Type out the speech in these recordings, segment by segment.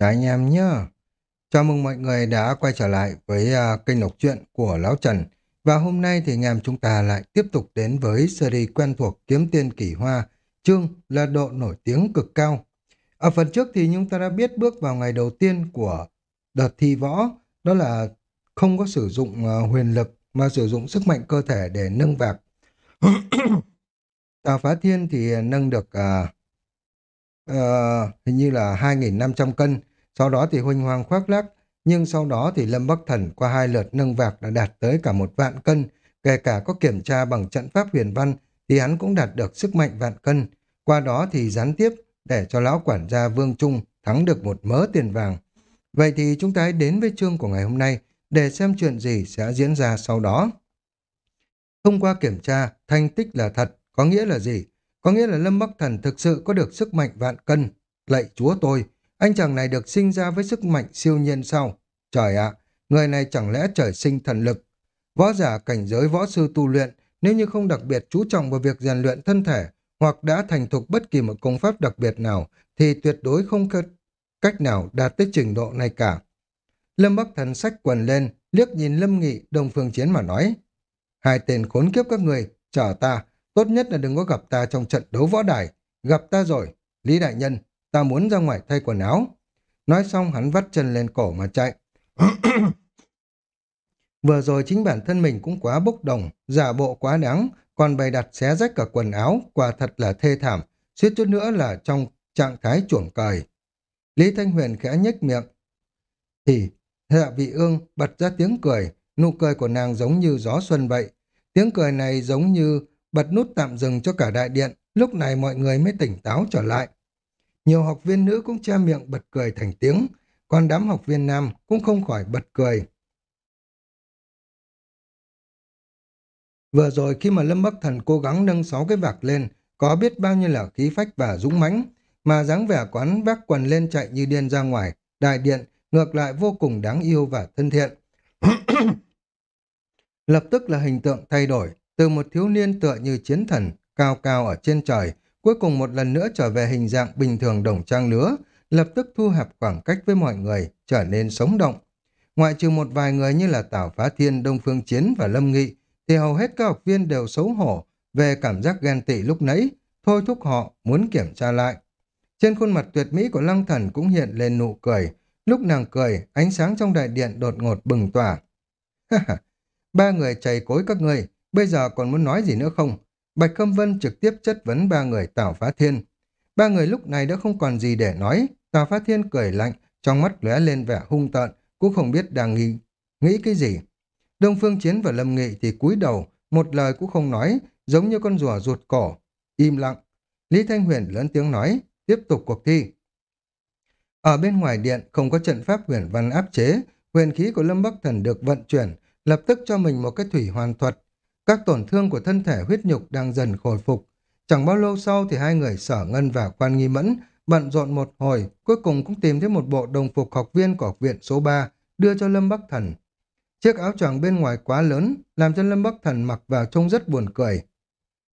Chào anh em nhé. Chào mừng mọi người đã quay trở lại với uh, kênh đọc truyện của Lão Trần. Và hôm nay thì anh em chúng ta lại tiếp tục đến với series quen thuộc Kiếm Tiên kỳ Hoa, chương là độ nổi tiếng cực cao. Ở phần trước thì chúng ta đã biết bước vào ngày đầu tiên của đợt thi võ, đó là không có sử dụng uh, huyền lực mà sử dụng sức mạnh cơ thể để nâng vạc. Tào Phá Thiên thì nâng được uh, uh, hình như là 2.500 cân, sau đó thì huynh hoang khoác lác, nhưng sau đó thì Lâm Bắc Thần qua hai lượt nâng vạc đã đạt tới cả một vạn cân, kể cả có kiểm tra bằng trận pháp huyền văn thì hắn cũng đạt được sức mạnh vạn cân. Qua đó thì gián tiếp để cho lão quản gia Vương Trung thắng được một mớ tiền vàng. Vậy thì chúng ta hãy đến với chương của ngày hôm nay để xem chuyện gì sẽ diễn ra sau đó. Thông qua kiểm tra, thành tích là thật, có nghĩa là gì? Có nghĩa là Lâm Bắc Thần thực sự có được sức mạnh vạn cân. Lạy chúa tôi, anh chàng này được sinh ra với sức mạnh siêu nhiên sao? Trời ạ, người này chẳng lẽ trời sinh thần lực? Võ giả cảnh giới võ sư tu luyện, nếu như không đặc biệt chú trọng vào việc rèn luyện thân thể, hoặc đã thành thục bất kỳ một công pháp đặc biệt nào, thì tuyệt đối không có cách nào đạt tới trình độ này cả. Lâm Bắc Thần sách quần lên, liếc nhìn Lâm Nghị, Đông Phương Chiến mà nói. Hai tên khốn kiếp các người, chờ ta, tốt nhất là đừng có gặp ta trong trận đấu võ đài. Gặp ta rồi, Lý Đại Nhân, ta muốn ra ngoài thay quần áo. Nói xong hắn vắt chân lên cổ mà chạy. Vừa rồi chính bản thân mình cũng quá bốc đồng, giả bộ quá đáng, còn bày đặt xé rách cả quần áo, quả thật là thê thảm, suýt chút nữa là trong trạng thái chuồng cời. Lý Thanh Huyền khẽ nhếch miệng. Thì, Hạ Vị Ương bật ra tiếng cười, nụ cười của nàng giống như gió xuân vậy. Tiếng cười này giống như bật nút tạm dừng cho cả đại điện, lúc này mọi người mới tỉnh táo trở lại. Nhiều học viên nữ cũng che miệng bật cười thành tiếng, còn đám học viên nam cũng không khỏi bật cười. Vừa rồi khi mà Lâm Bắc Thần cố gắng nâng sáu cái vạc lên, có biết bao nhiêu là khí phách và dũng mãnh, mà dáng vẻ quán vác quần lên chạy như điên ra ngoài, đại điện ngược lại vô cùng đáng yêu và thân thiện. Lập tức là hình tượng thay đổi, từ một thiếu niên tựa như chiến thần, cao cao ở trên trời, cuối cùng một lần nữa trở về hình dạng bình thường đồng trang lứa, lập tức thu hẹp khoảng cách với mọi người, trở nên sống động. Ngoại trừ một vài người như là Tào Phá Thiên, Đông Phương Chiến và Lâm Nghị, thì hầu hết các học viên đều xấu hổ về cảm giác ghen tị lúc nãy, thôi thúc họ muốn kiểm tra lại. Trên khuôn mặt tuyệt mỹ của Lăng Thần cũng hiện lên nụ cười, lúc nàng cười, ánh sáng trong đại điện đột ngột bừng tỏa. ba người chảy cối các người, bây giờ còn muốn nói gì nữa không? Bạch Khâm Vân trực tiếp chất vấn ba người Tào Phá Thiên. Ba người lúc này đã không còn gì để nói. Tào Phá Thiên cười lạnh, trong mắt lóe lên vẻ hung tợn, cũng không biết đang nghĩ, nghĩ cái gì. Đông Phương Chiến và Lâm Nghị thì cúi đầu, một lời cũng không nói, giống như con rùa ruột cổ. Im lặng. Lý Thanh Huyền lớn tiếng nói, tiếp tục cuộc thi. Ở bên ngoài điện không có trận pháp huyền văn áp chế, huyền khí của Lâm Bắc Thần được vận chuyển, lập tức cho mình một cái thủy hoàn thuật, các tổn thương của thân thể huyết nhục đang dần khôi phục. Chẳng bao lâu sau thì hai người sở ngân và quan nghi mẫn bận rộn một hồi, cuối cùng cũng tìm thấy một bộ đồng phục học viên của học viện số 3 đưa cho Lâm Bắc Thần. Chiếc áo choàng bên ngoài quá lớn, làm cho Lâm Bắc Thần mặc vào trông rất buồn cười.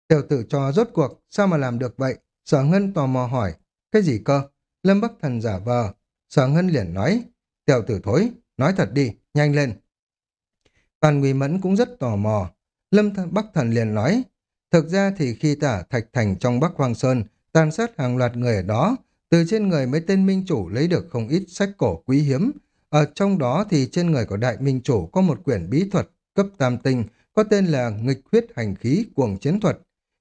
Tiểu tử cho rốt cuộc, sao mà làm được vậy? Sở Ngân tò mò hỏi, cái gì cơ? Lâm Bắc Thần giả vờ. Sở Ngân liền nói, tiểu tử thối, nói thật đi, nhanh lên. Phan Nguy Mẫn cũng rất tò mò, Lâm Bắc Thần liền nói, thực ra thì khi tả Thạch Thành trong Bắc Hoàng Sơn, tàn sát hàng loạt người ở đó, từ trên người mấy tên minh chủ lấy được không ít sách cổ quý hiếm. Ở trong đó thì trên người của đại minh chủ có một quyển bí thuật cấp tam tinh, có tên là nghịch huyết hành khí cuồng chiến thuật.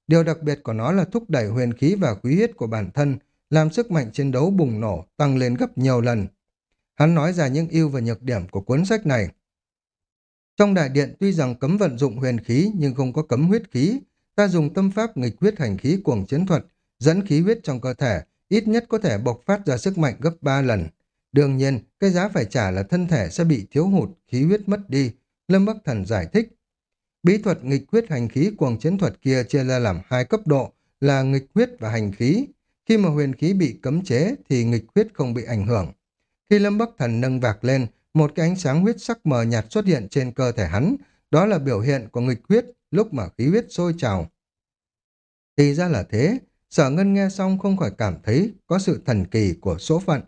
Điều đặc biệt của nó là thúc đẩy huyền khí và quý huyết của bản thân, làm sức mạnh chiến đấu bùng nổ, tăng lên gấp nhiều lần. Hắn nói ra những ưu và nhược điểm của cuốn sách này. Trong đại điện tuy rằng cấm vận dụng huyền khí nhưng không có cấm huyết khí. Ta dùng tâm pháp nghịch huyết hành khí cuồng chiến thuật, dẫn khí huyết trong cơ thể, ít nhất có thể bộc phát ra sức mạnh gấp 3 lần. Đương nhiên, cái giá phải trả là thân thể sẽ bị thiếu hụt, khí huyết mất đi. Lâm Bắc Thần giải thích. Bí thuật nghịch huyết hành khí cuồng chiến thuật kia chia ra làm hai cấp độ là nghịch huyết và hành khí. Khi mà huyền khí bị cấm chế thì nghịch huyết không bị ảnh hưởng. Khi Lâm Bắc Thần nâng vạc lên, một cái ánh sáng huyết sắc mờ nhạt xuất hiện trên cơ thể hắn, đó là biểu hiện của nghịch huyết lúc mà khí huyết sôi trào. Thì ra là thế, sở ngân nghe xong không khỏi cảm thấy có sự thần kỳ của số phận.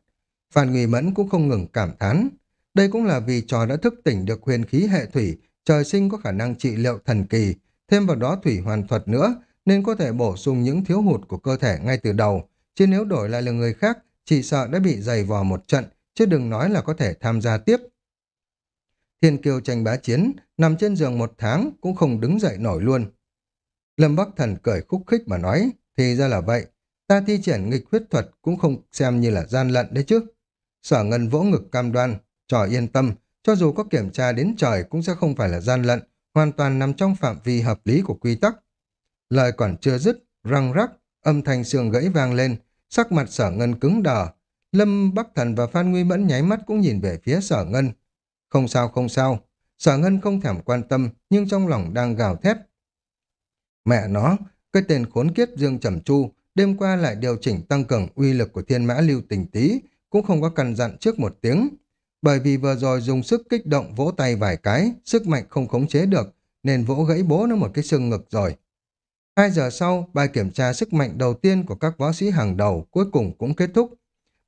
Phản Nguy Mẫn cũng không ngừng cảm thán. Đây cũng là vì trò đã thức tỉnh được huyền khí hệ thủy, trời sinh có khả năng trị liệu thần kỳ, thêm vào đó thủy hoàn thuật nữa, nên có thể bổ sung những thiếu hụt của cơ thể ngay từ đầu, chứ nếu đổi lại là người khác, chỉ sợ đã bị dày vò một trận, chứ đừng nói là có thể tham gia tiếp. Thiên kiêu tranh bá chiến, nằm trên giường một tháng cũng không đứng dậy nổi luôn. Lâm Bắc Thần cười khúc khích mà nói, thì ra là vậy, ta thi triển nghịch huyết thuật cũng không xem như là gian lận đấy chứ. Sở Ngân vỗ ngực cam đoan, trò yên tâm, cho dù có kiểm tra đến trời cũng sẽ không phải là gian lận, hoàn toàn nằm trong phạm vi hợp lý của quy tắc. Lời còn chưa dứt, răng rắc, âm thanh xương gãy vang lên, sắc mặt sở ngân cứng đờ. Lâm Bắc Thần và Phan Nguy Mẫn nháy mắt cũng nhìn về phía sở ngân. Không sao không sao, sở ngân không thèm quan tâm nhưng trong lòng đang gào thét. Mẹ nó, cái tên khốn kiếp Dương Trầm Chu, đêm qua lại điều chỉnh tăng cường uy lực của thiên mã lưu tình tí, cũng không có cần dặn trước một tiếng. Bởi vì vừa rồi dùng sức kích động vỗ tay vài cái, sức mạnh không khống chế được, nên vỗ gãy bố nó một cái xương ngực rồi. Hai giờ sau, bài kiểm tra sức mạnh đầu tiên của các võ sĩ hàng đầu cuối cùng cũng kết thúc.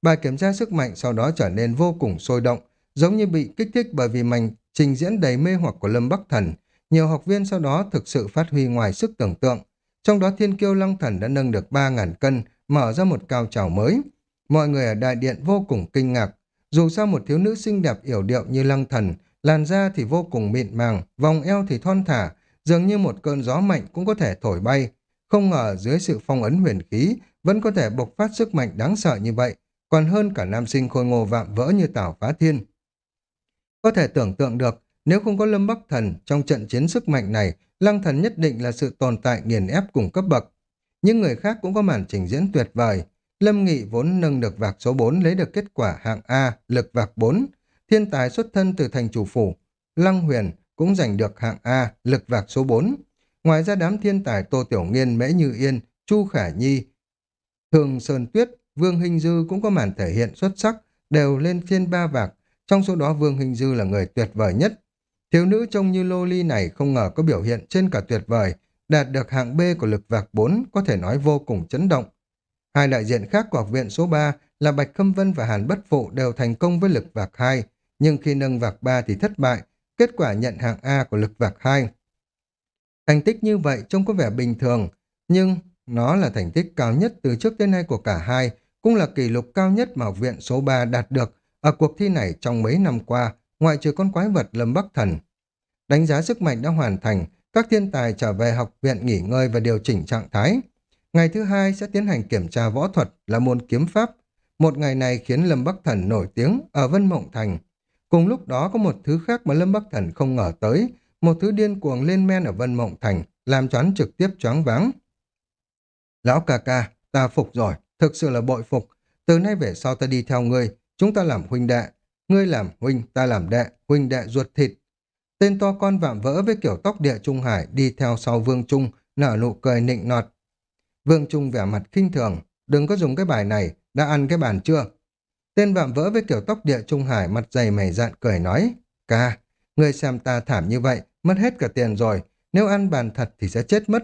Bài kiểm tra sức mạnh sau đó trở nên vô cùng sôi động, giống như bị kích thích bởi vì mảnh trình diễn đầy mê hoặc của Lâm Bắc Thần. Nhiều học viên sau đó thực sự phát huy ngoài sức tưởng tượng. Trong đó thiên kiêu Long Thần đã nâng được 3.000 cân, mở ra một cao trào mới. Mọi người ở đại điện vô cùng kinh ngạc. Dù sao một thiếu nữ xinh đẹp yểu điệu như Lăng Thần, làn da thì vô cùng mịn màng, vòng eo thì thon thả, dường như một cơn gió mạnh cũng có thể thổi bay. Không ngờ dưới sự phong ấn huyền khí vẫn có thể bộc phát sức mạnh đáng sợ như vậy, còn hơn cả nam sinh khôi ngô vạm vỡ như Tảo Phá Thiên. Có thể tưởng tượng được, nếu không có Lâm Bắc Thần trong trận chiến sức mạnh này, Lăng Thần nhất định là sự tồn tại nghiền ép cùng cấp bậc. Những người khác cũng có màn trình diễn tuyệt vời. Lâm Nghị vốn nâng được vạc số 4 lấy được kết quả hạng A, lực vạc 4. Thiên tài xuất thân từ thành chủ phủ. Lăng Huyền cũng giành được hạng A, lực vạc số 4. Ngoài ra đám thiên tài Tô Tiểu Nghiên, Mễ Như Yên, Chu Khả Nhi, Thường Sơn Tuyết, Vương Hình Dư cũng có màn thể hiện xuất sắc, đều lên trên ba vạc. Trong số đó Vương Hình Dư là người tuyệt vời nhất. Thiếu nữ trông như lô ly này không ngờ có biểu hiện trên cả tuyệt vời, đạt được hạng B của lực vạc 4 có thể nói vô cùng chấn động. Hai đại diện khác của học viện số 3 là Bạch Khâm Vân và Hàn Bất Phụ đều thành công với lực vạc 2, nhưng khi nâng vạc 3 thì thất bại, kết quả nhận hạng A của lực vạc 2. Thành tích như vậy trông có vẻ bình thường, nhưng nó là thành tích cao nhất từ trước đến nay của cả hai, cũng là kỷ lục cao nhất mà học viện số 3 đạt được ở cuộc thi này trong mấy năm qua, ngoại trừ con quái vật Lâm Bắc Thần. Đánh giá sức mạnh đã hoàn thành, các thiên tài trở về học viện nghỉ ngơi và điều chỉnh trạng thái. Ngày thứ hai sẽ tiến hành kiểm tra võ thuật là môn kiếm pháp. Một ngày này khiến Lâm Bắc Thần nổi tiếng ở Vân Mộng Thành. Cùng lúc đó có một thứ khác mà Lâm Bắc Thần không ngờ tới, một thứ điên cuồng lên men ở Vân Mộng Thành, làm choán trực tiếp choáng váng. Lão ca ca, ta phục rồi, thực sự là bội phục. Từ nay về sau ta đi theo ngươi, chúng ta làm huynh đệ. Ngươi làm huynh, ta làm đệ, huynh đệ ruột thịt. Tên to con vạm vỡ với kiểu tóc địa Trung Hải đi theo sau Vương Trung, nở nụ cười nịnh nọt. Vương Trung vẻ mặt khinh thường, đừng có dùng cái bài này, đã ăn cái bàn chưa? Tên vạm vỡ với kiểu tóc địa Trung Hải mặt dày mày dạn cười nói, ca, ngươi xem ta thảm như vậy, mất hết cả tiền rồi, nếu ăn bàn thật thì sẽ chết mất.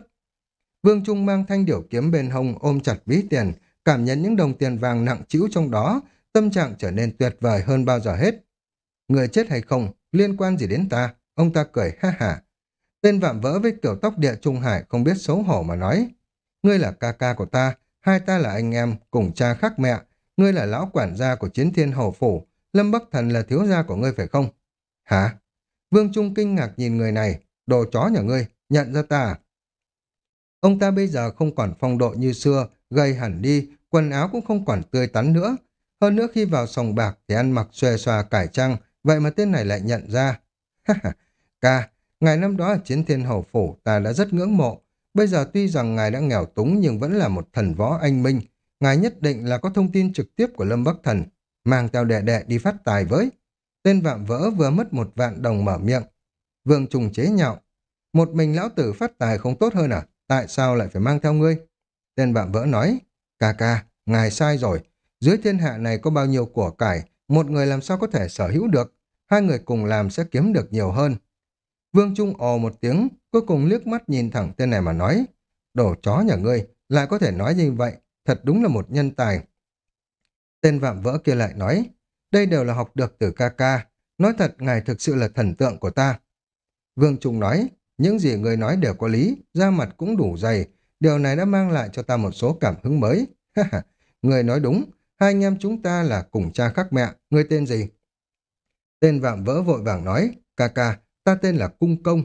Vương Trung mang thanh điểu kiếm bên hông ôm chặt ví tiền, cảm nhận những đồng tiền vàng nặng trĩu trong đó, tâm trạng trở nên tuyệt vời hơn bao giờ hết. Người chết hay không, liên quan gì đến ta? Ông ta cười ha hả. Tên vạm vỡ với kiểu tóc địa Trung Hải không biết xấu hổ mà nói. Ngươi là ca ca của ta, hai ta là anh em, cùng cha khác mẹ. Ngươi là lão quản gia của chiến thiên hầu phủ, Lâm Bắc Thần là thiếu gia của ngươi phải không? Hả? Vương Trung kinh ngạc nhìn người này, đồ chó nhà ngươi, nhận ra ta? À? Ông ta bây giờ không còn phong độ như xưa, gầy hẳn đi, quần áo cũng không còn tươi tắn nữa. Hơn nữa khi vào sòng bạc thì ăn mặc xòe xòa cải trang, vậy mà tên này lại nhận ra. Ca, ngày năm đó ở chiến thiên hầu phủ ta đã rất ngưỡng mộ. Bây giờ tuy rằng ngài đã nghèo túng nhưng vẫn là một thần võ anh minh. Ngài nhất định là có thông tin trực tiếp của Lâm Bắc Thần, mang theo đệ đệ đi phát tài với. Tên vạm vỡ vừa mất một vạn đồng mở miệng. Vương trùng chế nhạo. Một mình lão tử phát tài không tốt hơn à? Tại sao lại phải mang theo ngươi? Tên vạm vỡ nói. Ca ca, ngài sai rồi. Dưới thiên hạ này có bao nhiêu của cải, một người làm sao có thể sở hữu được. Hai người cùng làm sẽ kiếm được nhiều hơn. Vương Trung ồ một tiếng, cuối cùng liếc mắt nhìn thẳng tên này mà nói. Đồ chó nhà ngươi, lại có thể nói như vậy, thật đúng là một nhân tài. Tên vạm vỡ kia lại nói, đây đều là học được từ ca ca. Nói thật, ngài thực sự là thần tượng của ta. Vương Trung nói, những gì người nói đều có lý, da mặt cũng đủ dày. Điều này đã mang lại cho ta một số cảm hứng mới. người nói đúng, hai anh em chúng ta là cùng cha khác mẹ. Người tên gì? Tên vạm vỡ vội vàng nói, ca ca, ta tên là Cung Công.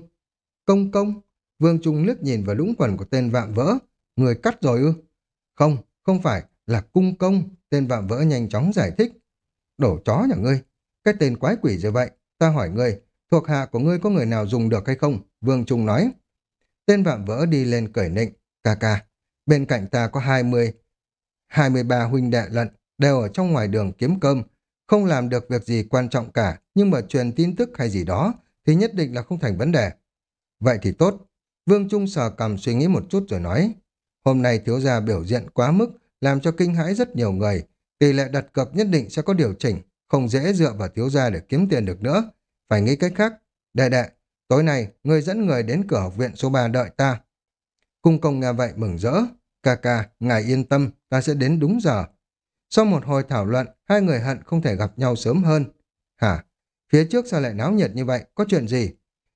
Công Công? Vương Trung liếc nhìn vào lũng quần của tên vạm vỡ. Người cắt rồi ư? Không, không phải, là Cung Công. Tên vạm vỡ nhanh chóng giải thích. Đổ chó nhà ngươi. Cái tên quái quỷ gì vậy? Ta hỏi ngươi, thuộc hạ của ngươi có người nào dùng được hay không? Vương Trung nói. Tên vạm vỡ đi lên cởi nịnh. Ca ca, bên cạnh ta có 20, 23 huynh đệ lận, đều ở trong ngoài đường kiếm cơm. Không làm được việc gì quan trọng cả, nhưng mà truyền tin tức hay gì đó, thì nhất định là không thành vấn đề. Vậy thì tốt. Vương Trung sờ cầm suy nghĩ một chút rồi nói. Hôm nay thiếu gia biểu diện quá mức, làm cho kinh hãi rất nhiều người. Tỷ lệ đặt cược nhất định sẽ có điều chỉnh, không dễ dựa vào thiếu gia để kiếm tiền được nữa. Phải nghĩ cách khác. Đệ đệ, tối nay, người dẫn người đến cửa học viện số 3 đợi ta. Cung công nghe vậy mừng rỡ. Ca ca, ngài yên tâm, ta sẽ đến đúng giờ. Sau một hồi thảo luận, hai người hận không thể gặp nhau sớm hơn. Hả? Phía trước sao lại náo nhiệt như vậy? Có chuyện gì?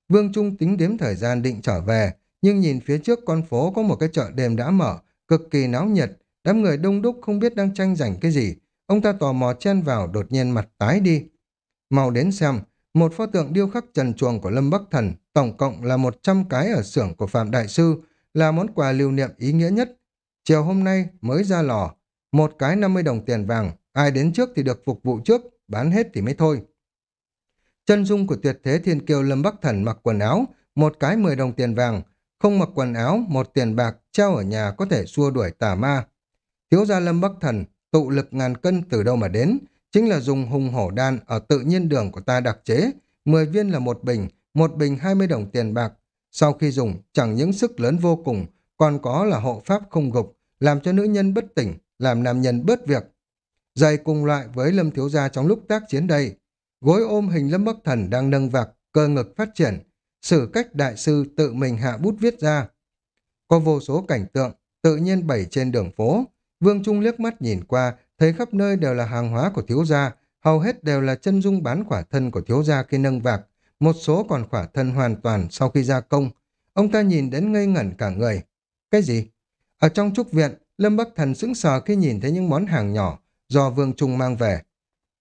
Vương Trung tính đếm thời gian định trở về, nhưng nhìn phía trước con phố có một cái chợ đêm đã mở, cực kỳ náo nhiệt, đám người đông đúc không biết đang tranh giành cái gì. Ông ta tò mò chen vào, đột nhiên mặt tái đi. Mau đến xem, một pho tượng điêu khắc trần chuồng của Lâm Bắc Thần, tổng cộng là 100 cái ở xưởng của Phạm Đại Sư, là món quà lưu niệm ý nghĩa nhất. Chiều hôm nay mới ra lò, một cái 50 đồng tiền vàng, ai đến trước thì được phục vụ trước, bán hết thì mới thôi. Chân dung của tuyệt thế thiên kiêu Lâm Bắc Thần mặc quần áo, một cái 10 đồng tiền vàng, không mặc quần áo, một tiền bạc, treo ở nhà có thể xua đuổi tà ma. Thiếu gia Lâm Bắc Thần, tụ lực ngàn cân từ đâu mà đến, chính là dùng hùng hổ đan ở tự nhiên đường của ta đặc chế, 10 viên là một bình, một bình 20 đồng tiền bạc. Sau khi dùng, chẳng những sức lớn vô cùng, còn có là hộ pháp không gục, làm cho nữ nhân bất tỉnh, làm nam nhân bớt việc. Dày cùng loại với Lâm Thiếu Gia trong lúc tác chiến đây. Gối ôm hình Lâm Bắc Thần đang nâng vạc, cơ ngực phát triển. Sử cách đại sư tự mình hạ bút viết ra. Có vô số cảnh tượng, tự nhiên bày trên đường phố. Vương Trung liếc mắt nhìn qua, thấy khắp nơi đều là hàng hóa của thiếu gia, hầu hết đều là chân dung bán khỏa thân của thiếu gia khi nâng vạc, một số còn khỏa thân hoàn toàn sau khi gia công. Ông ta nhìn đến ngây ngẩn cả người. Cái gì? Ở trong trúc viện, Lâm Bắc Thần sững sờ khi nhìn thấy những món hàng nhỏ do Vương Trung mang về.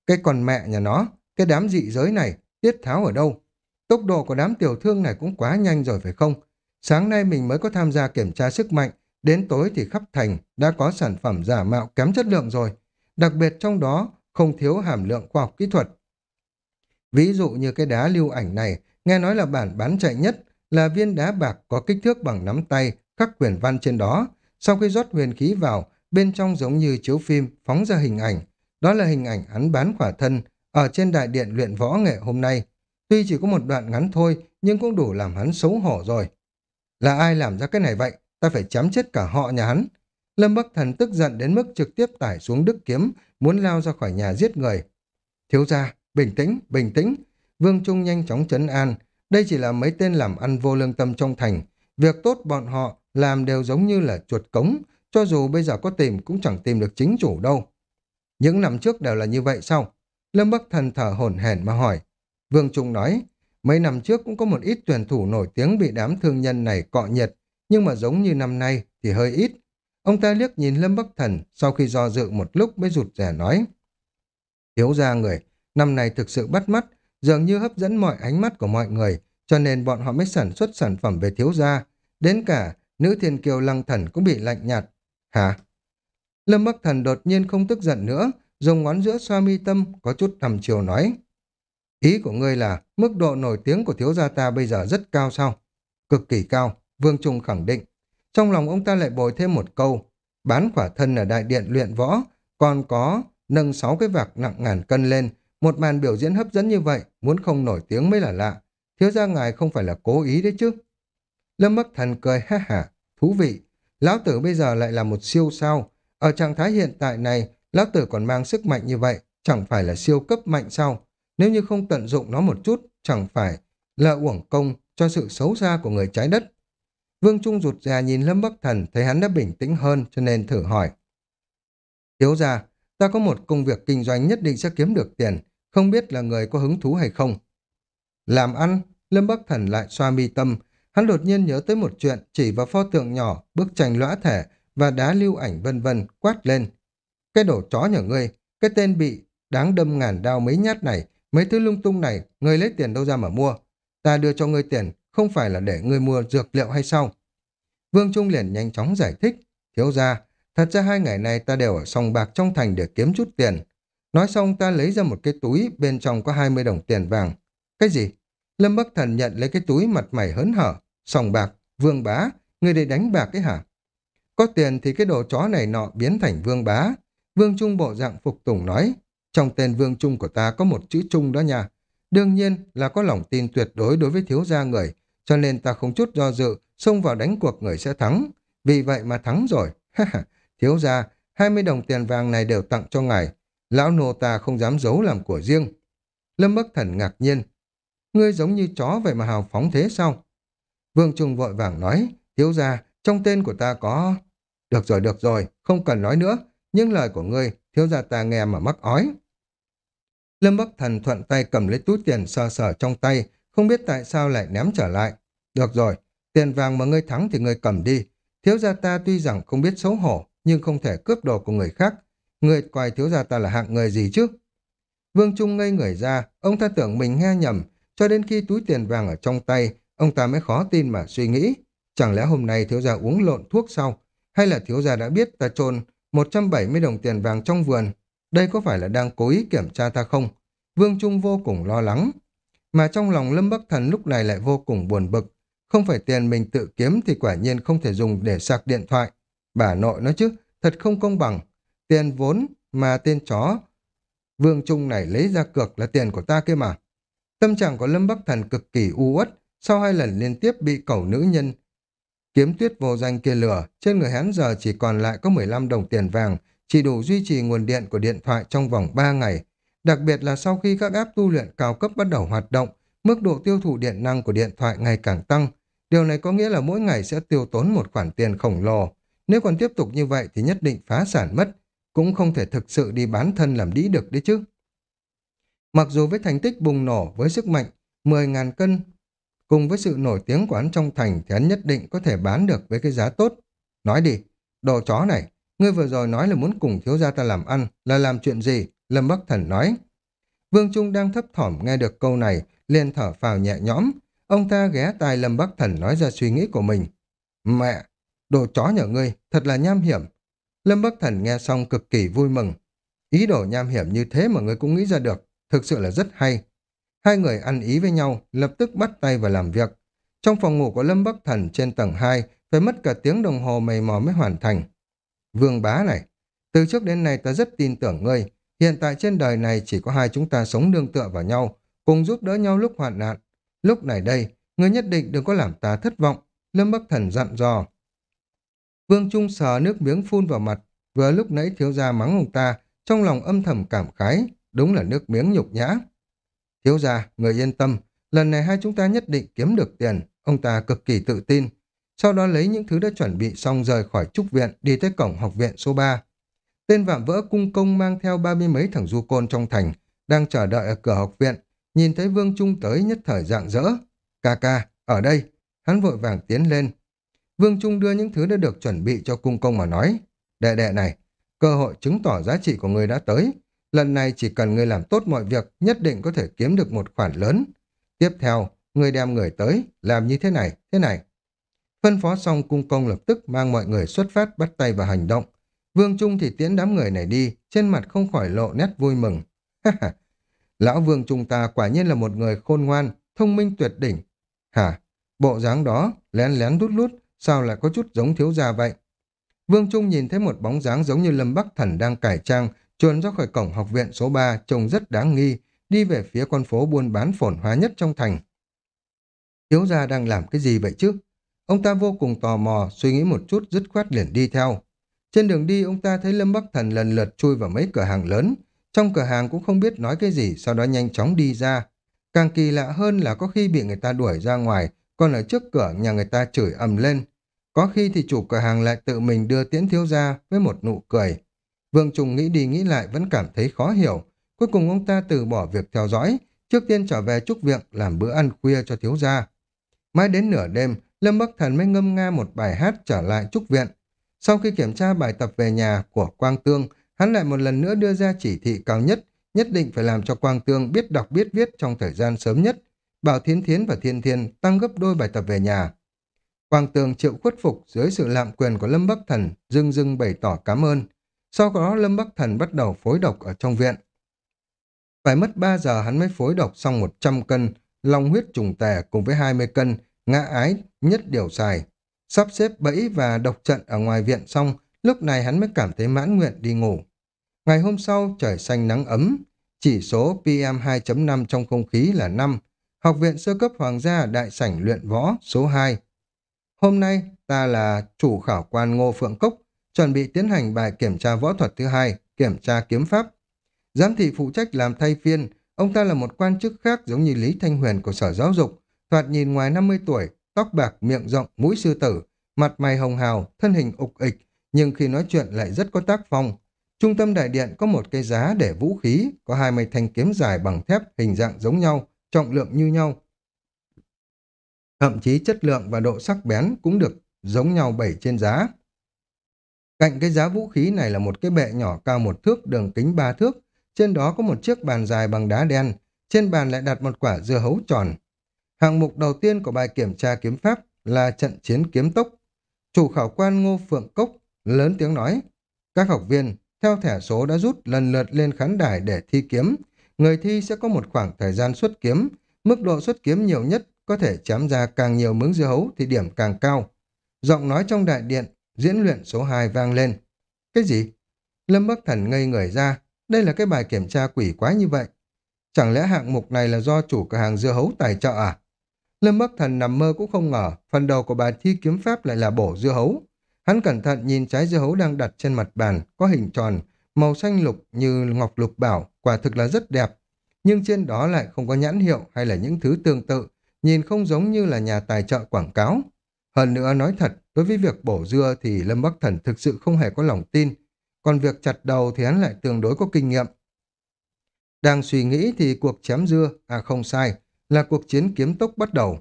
Cái con mẹ nhà nó, cái đám dị giới này, tiết tháo ở đâu? Tốc độ của đám tiểu thương này cũng quá nhanh rồi phải không? Sáng nay mình mới có tham gia kiểm tra sức mạnh, đến tối thì khắp thành đã có sản phẩm giả mạo kém chất lượng rồi. Đặc biệt trong đó không thiếu hàm lượng khoa học kỹ thuật. Ví dụ như cái đá lưu ảnh này, nghe nói là bản bán chạy nhất, là viên đá bạc có kích thước bằng nắm tay, khắc quyền văn trên đó. Sau khi rót huyền khí vào, bên trong giống như chiếu phim, phóng ra hình ảnh. Đó là hình ảnh hắn bán khỏa thân ở trên đại điện luyện võ nghệ hôm nay. Tuy chỉ có một đoạn ngắn thôi, nhưng cũng đủ làm hắn xấu hổ rồi. Là ai làm ra cái này vậy? Ta phải chém chết cả họ nhà hắn. Lâm Bắc Thần tức giận đến mức trực tiếp tải xuống đức kiếm, muốn lao ra khỏi nhà giết người. Thiếu gia, bình tĩnh, bình tĩnh. Vương Trung nhanh chóng chấn an. Đây chỉ là mấy tên làm ăn vô lương tâm trong thành. Việc tốt bọn họ làm đều giống như là chuột cống, cho dù bây giờ có tìm cũng chẳng tìm được chính chủ đâu. Những năm trước đều là như vậy sao? Lâm Bắc Thần thở hổn hển mà hỏi. Vương Trung nói, mấy năm trước cũng có một ít tuyển thủ nổi tiếng bị đám thương nhân này cọ nhiệt, nhưng mà giống như năm nay thì hơi ít. Ông ta liếc nhìn Lâm Bắc Thần, sau khi do dự một lúc mới rụt rẻ nói. Thiếu ra người, năm này thực sự bắt mắt, dường như hấp dẫn mọi ánh mắt của mọi người, cho nên bọn họ mới sản xuất sản phẩm về thiếu gia. Đến cả nữ thiên kiều lăng thần cũng bị lạnh nhạt. Hả? Lâm Bắc Thần đột nhiên không tức giận nữa, dùng ngón giữa xoa mi tâm, có chút thầm chiều nói. Ý của ngươi là mức độ nổi tiếng của thiếu gia ta bây giờ rất cao sao? Cực kỳ cao, Vương Trung khẳng định. Trong lòng ông ta lại bồi thêm một câu, bán quả thân ở đại điện luyện võ, còn có nâng sáu cái vạc nặng ngàn cân lên, một màn biểu diễn hấp dẫn như vậy, muốn không nổi tiếng mới là lạ. Thiếu gia ngài không phải là cố ý đấy chứ. Lâm Bắc Thần cười ha hả, thú vị. Lão tử bây giờ lại là một siêu sao. Ở trạng thái hiện tại này, lão tử còn mang sức mạnh như vậy, chẳng phải là siêu cấp mạnh sao. Nếu như không tận dụng nó một chút, chẳng phải là uổng công cho sự xấu xa của người trái đất. Vương Trung rụt ra nhìn Lâm Bắc Thần thấy hắn đã bình tĩnh hơn cho nên thử hỏi. Thiếu ra, ta có một công việc kinh doanh nhất định sẽ kiếm được tiền, không biết là người có hứng thú hay không. Làm ăn, Lâm Bắc Thần lại xoa mi tâm, hắn đột nhiên nhớ tới một chuyện chỉ vào pho tượng nhỏ, bức tranh lõa thể và đá lưu ảnh vân vân quát lên. Cái đồ chó nhỏ ngươi, cái tên bị đáng đâm ngàn đao mấy nhát này, mấy thứ lung tung này, ngươi lấy tiền đâu ra mà mua. Ta đưa cho ngươi tiền, không phải là để ngươi mua dược liệu hay sao? Vương Trung liền nhanh chóng giải thích, thiếu ra, thật ra hai ngày này ta đều ở sòng bạc trong thành để kiếm chút tiền. Nói xong ta lấy ra một cái túi, bên trong có 20 đồng tiền vàng. Cái gì? Lâm Bắc Thần nhận lấy cái túi mặt mày hớn hở, sòng bạc, vương bá, người để đánh bạc ấy hả? Có tiền thì cái đồ chó này nọ biến thành vương bá. Vương Trung bộ dạng phục tùng nói, trong tên Vương Trung của ta có một chữ Trung đó nha. Đương nhiên là có lòng tin tuyệt đối đối với thiếu gia người, cho nên ta không chút do dự, xông vào đánh cuộc người sẽ thắng. Vì vậy mà thắng rồi. thiếu gia, 20 đồng tiền vàng này đều tặng cho ngài. Lão nô ta không dám giấu làm của riêng. Lâm Bắc Thần ngạc nhiên. Ngươi giống như chó vậy mà hào phóng thế sao? Vương Trung vội vàng nói, thiếu gia, trong tên của ta có... Được rồi, được rồi, không cần nói nữa. Nhưng lời của ngươi, thiếu gia ta nghe mà mắc ói. Lâm Bắc Thần thuận tay cầm lấy túi tiền sờ sờ trong tay, không biết tại sao lại ném trở lại. Được rồi, tiền vàng mà ngươi thắng thì ngươi cầm đi. Thiếu gia ta tuy rằng không biết xấu hổ, nhưng không thể cướp đồ của người khác người coi thiếu gia ta là hạng người gì chứ? Vương Trung ngây người ra, ông ta tưởng mình nghe nhầm, cho đến khi túi tiền vàng ở trong tay, ông ta mới khó tin mà suy nghĩ. Chẳng lẽ hôm nay thiếu gia uống lộn thuốc sau? Hay là thiếu gia đã biết ta trôn 170 đồng tiền vàng trong vườn? Đây có phải là đang cố ý kiểm tra ta không? Vương Trung vô cùng lo lắng. Mà trong lòng Lâm Bắc Thần lúc này lại vô cùng buồn bực. Không phải tiền mình tự kiếm thì quả nhiên không thể dùng để sạc điện thoại. Bà nội nói chứ, thật không công bằng. Tiền vốn mà tên chó Vương Trung này lấy ra cược là tiền của ta kia mà. Tâm trạng của Lâm Bắc Thần cực kỳ u uất sau hai lần liên tiếp bị cẩu nữ nhân Kiếm tuyết vô danh kia lửa, trên người hắn giờ chỉ còn lại có 15 đồng tiền vàng, chỉ đủ duy trì nguồn điện của điện thoại trong vòng 3 ngày. Đặc biệt là sau khi các app tu luyện cao cấp bắt đầu hoạt động, mức độ tiêu thụ điện năng của điện thoại ngày càng tăng. Điều này có nghĩa là mỗi ngày sẽ tiêu tốn một khoản tiền khổng lồ. Nếu còn tiếp tục như vậy thì nhất định phá sản mất, cũng không thể thực sự đi bán thân làm đĩ được đấy chứ. Mặc dù với thành tích bùng nổ với sức mạnh 10.000 cân Cùng với sự nổi tiếng của hắn trong thành thì hắn nhất định có thể bán được với cái giá tốt. Nói đi, đồ chó này, ngươi vừa rồi nói là muốn cùng thiếu gia ta làm ăn, là làm chuyện gì? Lâm Bắc Thần nói. Vương Trung đang thấp thỏm nghe được câu này, liền thở phào nhẹ nhõm. Ông ta ghé tai Lâm Bắc Thần nói ra suy nghĩ của mình. Mẹ, đồ chó nhỏ ngươi, thật là nham hiểm. Lâm Bắc Thần nghe xong cực kỳ vui mừng. Ý đồ nham hiểm như thế mà người cũng nghĩ ra được, thực sự là rất hay. Hai người ăn ý với nhau, lập tức bắt tay vào làm việc. Trong phòng ngủ của Lâm Bắc Thần trên tầng 2, phải mất cả tiếng đồng hồ mày mò mới hoàn thành. Vương bá này, từ trước đến nay ta rất tin tưởng ngươi. Hiện tại trên đời này chỉ có hai chúng ta sống nương tựa vào nhau, cùng giúp đỡ nhau lúc hoạn nạn. Lúc này đây, ngươi nhất định đừng có làm ta thất vọng. Lâm Bắc Thần dặn dò. Vương Trung sờ nước miếng phun vào mặt, vừa lúc nãy thiếu gia mắng ông ta, trong lòng âm thầm cảm khái, đúng là nước miếng nhục nhã. Thiếu gia, người yên tâm, lần này hai chúng ta nhất định kiếm được tiền, ông ta cực kỳ tự tin. Sau đó lấy những thứ đã chuẩn bị xong rời khỏi trúc viện đi tới cổng học viện số 3. Tên vạm vỡ cung công mang theo ba mươi mấy thằng du côn trong thành, đang chờ đợi ở cửa học viện, nhìn thấy Vương Trung tới nhất thời dạng dỡ. Ca ca, ở đây, hắn vội vàng tiến lên. Vương Trung đưa những thứ đã được chuẩn bị cho cung công mà nói. Đệ đệ này, cơ hội chứng tỏ giá trị của người đã tới, Lần này chỉ cần ngươi làm tốt mọi việc, nhất định có thể kiếm được một khoản lớn. Tiếp theo, ngươi đem người tới, làm như thế này, thế này. Phân phó xong cung công lập tức mang mọi người xuất phát bắt tay vào hành động. Vương Trung thì tiễn đám người này đi, trên mặt không khỏi lộ nét vui mừng. Lão Vương Trung ta quả nhiên là một người khôn ngoan, thông minh tuyệt đỉnh. Hả? Bộ dáng đó, lén lén lút lút, sao lại có chút giống thiếu gia vậy? Vương Trung nhìn thấy một bóng dáng giống như Lâm Bắc Thần đang cải trang, chuồn ra khỏi cổng học viện số 3 trông rất đáng nghi, đi về phía con phố buôn bán phồn hóa nhất trong thành. Thiếu gia đang làm cái gì vậy chứ? Ông ta vô cùng tò mò, suy nghĩ một chút dứt khoát liền đi theo. Trên đường đi ông ta thấy Lâm Bắc Thần lần lượt chui vào mấy cửa hàng lớn. Trong cửa hàng cũng không biết nói cái gì, sau đó nhanh chóng đi ra. Càng kỳ lạ hơn là có khi bị người ta đuổi ra ngoài, còn ở trước cửa nhà người ta chửi ầm lên. Có khi thì chủ cửa hàng lại tự mình đưa tiễn thiếu gia với một nụ cười. Vương Trùng nghĩ đi nghĩ lại vẫn cảm thấy khó hiểu. Cuối cùng ông ta từ bỏ việc theo dõi, trước tiên trở về trúc viện làm bữa ăn khuya cho thiếu gia. Mãi đến nửa đêm, Lâm Bắc Thần mới ngâm nga một bài hát trở lại trúc viện. Sau khi kiểm tra bài tập về nhà của Quang Tương, hắn lại một lần nữa đưa ra chỉ thị cao nhất, nhất định phải làm cho Quang Tương biết đọc biết viết trong thời gian sớm nhất, bảo Thiến Thiến và Thiên Thiên tăng gấp đôi bài tập về nhà. Quang Tường chịu khuất phục dưới sự lạm quyền của Lâm Bắc Thần, dưng dưng bày tỏ cảm ơn. Sau đó Lâm Bắc Thần bắt đầu phối độc ở trong viện. Phải mất 3 giờ hắn mới phối độc xong 100 cân, long huyết trùng Tè cùng với 20 cân, ngã ái, nhất điều xài. Sắp xếp bẫy và độc trận ở ngoài viện xong, lúc này hắn mới cảm thấy mãn nguyện đi ngủ. Ngày hôm sau, trời xanh nắng ấm, chỉ số PM 2.5 trong không khí là 5, Học viện sơ cấp hoàng gia đại sảnh luyện võ số 2. Hôm nay, ta là chủ khảo quan Ngô Phượng Cốc, chuẩn bị tiến hành bài kiểm tra võ thuật thứ hai, kiểm tra kiếm pháp. Giám thị phụ trách làm thay phiên, ông ta là một quan chức khác giống như Lý Thanh Huyền của Sở Giáo dục, thoạt nhìn ngoài 50 tuổi, tóc bạc, miệng rộng, mũi sư tử, mặt mày hồng hào, thân hình ục ịch, nhưng khi nói chuyện lại rất có tác phong. Trung tâm đại điện có một cây giá để vũ khí, có 20 thanh kiếm dài bằng thép hình dạng giống nhau, trọng lượng như nhau. Thậm chí chất lượng và độ sắc bén cũng được giống nhau bảy trên giá. Cạnh cái giá vũ khí này là một cái bệ nhỏ cao một thước, đường kính ba thước. Trên đó có một chiếc bàn dài bằng đá đen. Trên bàn lại đặt một quả dưa hấu tròn. Hạng mục đầu tiên của bài kiểm tra kiếm pháp là trận chiến kiếm tốc. Chủ khảo quan Ngô Phượng Cốc lớn tiếng nói. Các học viên theo thẻ số đã rút lần lượt lên khán đài để thi kiếm. Người thi sẽ có một khoảng thời gian xuất kiếm. Mức độ xuất kiếm nhiều nhất có thể chém ra càng nhiều miếng dưa hấu thì điểm càng cao. Giọng nói trong đại điện, diễn luyện số 2 vang lên. Cái gì? Lâm Bắc Thần ngây người ra. Đây là cái bài kiểm tra quỷ quái như vậy. Chẳng lẽ hạng mục này là do chủ cửa hàng dưa hấu tài trợ à? Lâm Bắc Thần nằm mơ cũng không ngờ phần đầu của bài thi kiếm pháp lại là bổ dưa hấu. Hắn cẩn thận nhìn trái dưa hấu đang đặt trên mặt bàn, có hình tròn, màu xanh lục như ngọc lục bảo, quả thực là rất đẹp. Nhưng trên đó lại không có nhãn hiệu hay là những thứ tương tự, nhìn không giống như là nhà tài trợ quảng cáo. Hơn nữa nói thật, đối với việc bổ dưa thì Lâm Bắc Thần thực sự không hề có lòng tin, còn việc chặt đầu thì hắn lại tương đối có kinh nghiệm. Đang suy nghĩ thì cuộc chém dưa, à không sai, là cuộc chiến kiếm tốc bắt đầu.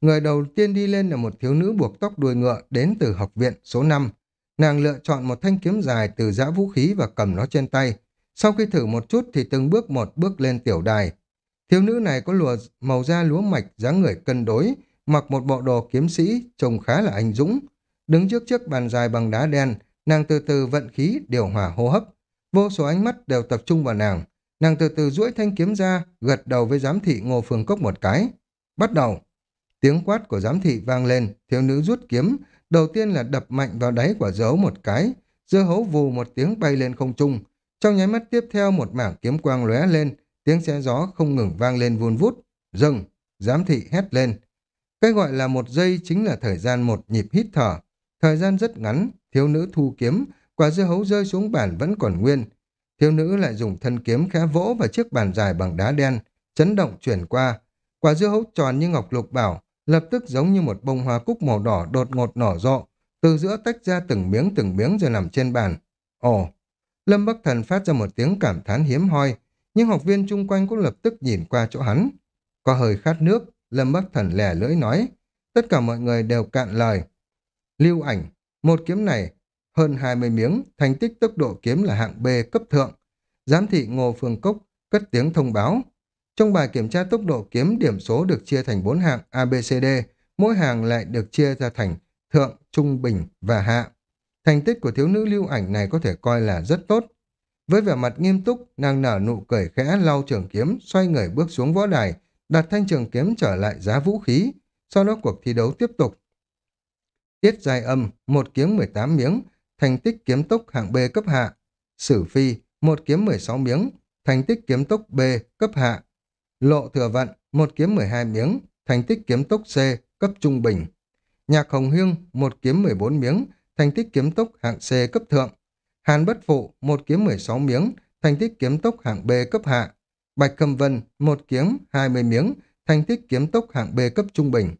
Người đầu tiên đi lên là một thiếu nữ buộc tóc đuôi ngựa đến từ học viện số 5. Nàng lựa chọn một thanh kiếm dài từ giã vũ khí và cầm nó trên tay. Sau khi thử một chút thì từng bước một bước lên tiểu đài. Thiếu nữ này có lùa màu da lúa mạch, dáng người cân đối, mặc một bộ đồ kiếm sĩ, trông khá là anh dũng. Đứng trước chiếc bàn dài bằng đá đen, nàng từ từ vận khí, điều hòa hô hấp. Vô số ánh mắt đều tập trung vào nàng. Nàng từ từ duỗi thanh kiếm ra, gật đầu với giám thị Ngô Phương Cốc một cái. Bắt đầu. Tiếng quát của giám thị vang lên, thiếu nữ rút kiếm, đầu tiên là đập mạnh vào đáy quả dấu một cái, dưa hấu vù một tiếng bay lên không trung. Trong nháy mắt tiếp theo một mảng kiếm quang lóe lên, tiếng xe gió không ngừng vang lên vun vút. Dừng, giám thị hét lên. Cái gọi là một giây chính là thời gian một nhịp hít thở. Thời gian rất ngắn, thiếu nữ thu kiếm, quả dưa hấu rơi xuống bàn vẫn còn nguyên. Thiếu nữ lại dùng thân kiếm khẽ vỗ vào chiếc bàn dài bằng đá đen, chấn động chuyển qua. Quả dưa hấu tròn như ngọc lục bảo, lập tức giống như một bông hoa cúc màu đỏ đột ngột nở rộ, từ giữa tách ra từng miếng từng miếng rồi nằm trên bàn. Ồ! Lâm Bắc Thần phát ra một tiếng cảm thán hiếm hoi, nhưng học viên chung quanh cũng lập tức nhìn qua chỗ hắn. Có hơi khát nước, Lâm Bắc Thần lẻ lưỡi nói. Tất cả mọi người đều cạn lời. Lưu ảnh, một kiếm này, hơn 20 miếng, thành tích tốc độ kiếm là hạng B cấp thượng. Giám thị Ngô Phương Cốc cất tiếng thông báo. Trong bài kiểm tra tốc độ kiếm, điểm số được chia thành 4 hạng ABCD, mỗi hàng lại được chia ra thành thượng, trung, bình và hạ. Thành tích của thiếu nữ lưu ảnh này có thể coi là rất tốt. Với vẻ mặt nghiêm túc, nàng nở nụ cười khẽ lau trường kiếm, xoay người bước xuống võ đài, đặt thanh trường kiếm trở lại giá vũ khí. Sau đó cuộc thi đấu tiếp tục. Tiết dài âm, một kiếm 18 miếng, thành tích kiếm tốc hạng B cấp hạ. Sử phi, một kiếm 16 miếng, thành tích kiếm tốc B cấp hạ. Lộ thừa vận, một kiếm 12 miếng, thành tích kiếm tốc C cấp trung bình. Nhạc Hồng Hương, một kiếm 14 miếng, thành tích kiếm tốc hạng C cấp thượng. Hàn Bất Phụ, một kiếm 16 miếng, thành tích kiếm tốc hạng B cấp hạ. Bạch Cầm Vân, một kiếm 20 miếng, thành tích kiếm tốc hạng B cấp trung bình.